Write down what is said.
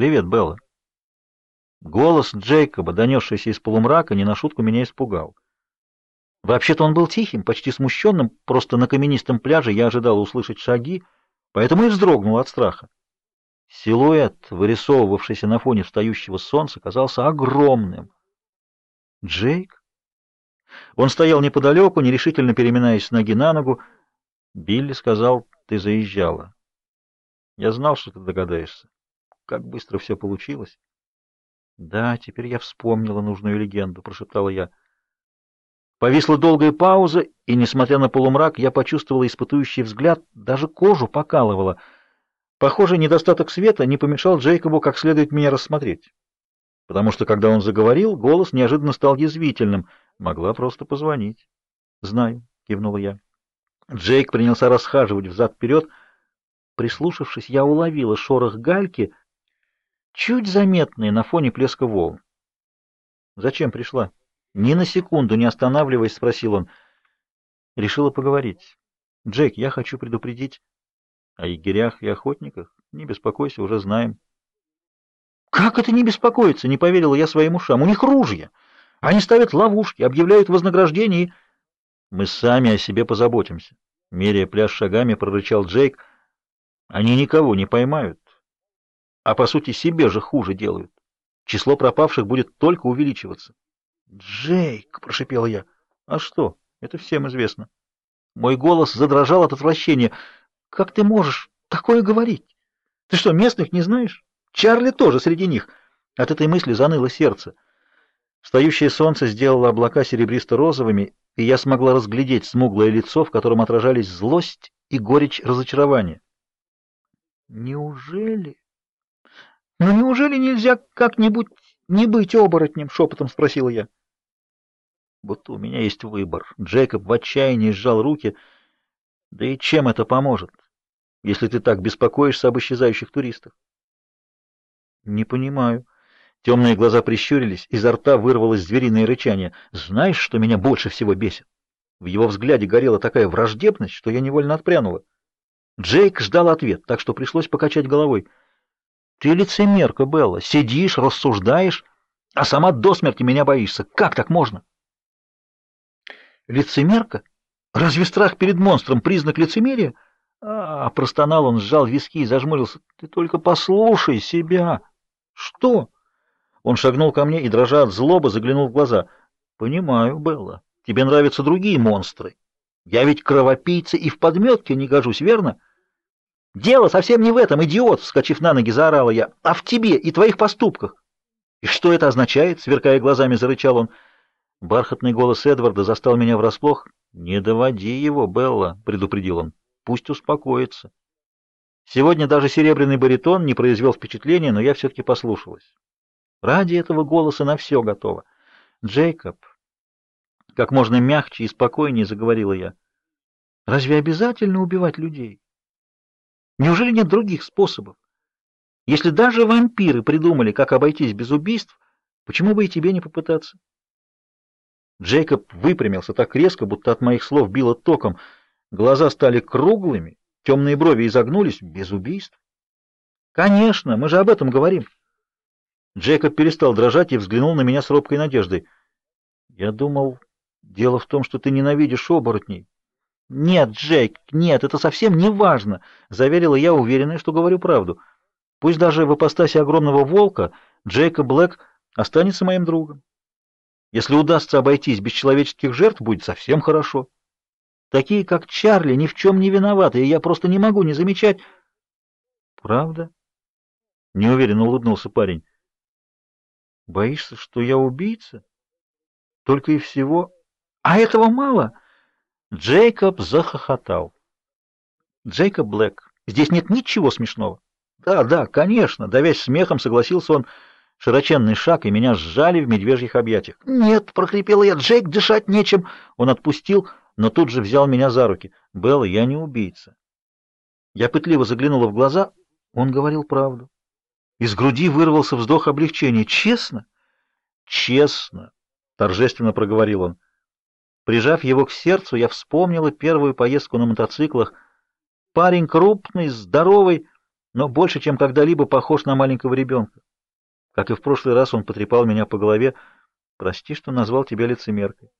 «Привет, Белла». Голос Джейкоба, донесшийся из полумрака, не на шутку меня испугал. Вообще-то он был тихим, почти смущенным, просто на каменистом пляже я ожидал услышать шаги, поэтому и вздрогнул от страха. Силуэт, вырисовывавшийся на фоне встающего солнца, казался огромным. Джейк? Он стоял неподалеку, нерешительно переминаясь с ноги на ногу. Билли сказал, ты заезжала. Я знал, что ты догадаешься. Как быстро все получилось. Да, теперь я вспомнила нужную легенду, прошептала я. Повисла долгая пауза, и, несмотря на полумрак, я почувствовала испытующий взгляд, даже кожу покалывала. Похоже, недостаток света не помешал Джейкобу как следует меня рассмотреть. Потому что, когда он заговорил, голос неожиданно стал язвительным. Могла просто позвонить. «Знаю», — кивнула я. Джейк принялся расхаживать взад-вперед. Прислушавшись, я уловила шорох гальки, чуть заметный на фоне плеска волн. «Зачем пришла?» Ни на секунду не останавливаясь, спросил он. Решила поговорить. Джек, я хочу предупредить о егерях и охотниках. Не беспокойся, уже знаем. Как это не беспокоиться? Не поверила я своим ушам. У них ружья. Они ставят ловушки, объявляют вознаграждение и... Мы сами о себе позаботимся. Меряя пляж шагами, прорычал Джейк. Они никого не поймают. А по сути себе же хуже делают. Число пропавших будет только увеличиваться. «Джейк!» — прошипел я. «А что? Это всем известно». Мой голос задрожал от отвращения. «Как ты можешь такое говорить? Ты что, местных не знаешь? Чарли тоже среди них». От этой мысли заныло сердце. Встающее солнце сделало облака серебристо-розовыми, и я смогла разглядеть смуглое лицо, в котором отражались злость и горечь разочарования. «Неужели? Ну неужели нельзя как-нибудь не быть оборотнем?» — шепотом спросила я будто у меня есть выбор. Джейкоб в отчаянии сжал руки. Да и чем это поможет, если ты так беспокоишься об исчезающих туристах? Не понимаю. Темные глаза прищурились, изо рта вырвалось звериное рычание. Знаешь, что меня больше всего бесит? В его взгляде горела такая враждебность, что я невольно отпрянула. Джейк ждал ответ, так что пришлось покачать головой. Ты лицемерка, Белла, сидишь, рассуждаешь, а сама до смерти меня боишься. Как так можно? Лицемерка? Разве страх перед монстром признак лицемерия? А, простонал он, сжал виски и зажмурился. Ты только послушай себя. Что? Он шагнул ко мне и, дрожа от злобы, заглянул в глаза. Понимаю, Белла. Тебе нравятся другие монстры. Я ведь кровопийца и в подметке не гожусь, верно? Дело совсем не в этом, идиот, вскочив на ноги, заорала я, а в тебе и твоих поступках. И что это означает? Сверкая глазами, зарычал он. Бархатный голос Эдварда застал меня врасплох. «Не доводи его, Белла», — предупредил он. «Пусть успокоится». Сегодня даже серебряный баритон не произвел впечатления, но я все-таки послушалась. Ради этого голоса на все готово. «Джейкоб», — как можно мягче и спокойнее заговорила я, — «разве обязательно убивать людей? Неужели нет других способов? Если даже вампиры придумали, как обойтись без убийств, почему бы и тебе не попытаться?» Джейкоб выпрямился так резко, будто от моих слов било током. Глаза стали круглыми, темные брови изогнулись. Без убийств? Конечно, мы же об этом говорим. Джейкоб перестал дрожать и взглянул на меня с робкой надеждой. Я думал, дело в том, что ты ненавидишь оборотней. Нет, Джейк, нет, это совсем не важно, заверила я, уверенная, что говорю правду. Пусть даже в ипостаси огромного волка Джейкоб Блэк останется моим другом. Если удастся обойтись без человеческих жертв, будет совсем хорошо. Такие, как Чарли, ни в чем не виноваты, и я просто не могу не замечать. Правда? Неуверенно улыбнулся парень. Боишься, что я убийца? Только и всего. А этого мало? Джейкоб захохотал. Джейкоб Блэк, здесь нет ничего смешного. Да, да, конечно, давясь смехом, согласился он. Широченный шаг, и меня сжали в медвежьих объятиях. «Нет!» — прохрипела я. «Джейк, дышать нечем!» Он отпустил, но тут же взял меня за руки. «Белла, я не убийца». Я пытливо заглянула в глаза. Он говорил правду. Из груди вырвался вздох облегчения. «Честно?» «Честно!» — торжественно проговорил он. Прижав его к сердцу, я вспомнила первую поездку на мотоциклах. Парень крупный, здоровый, но больше, чем когда-либо похож на маленького ребенка. Как и в прошлый раз, он потрепал меня по голове. Прости, что назвал тебя лицемеркой.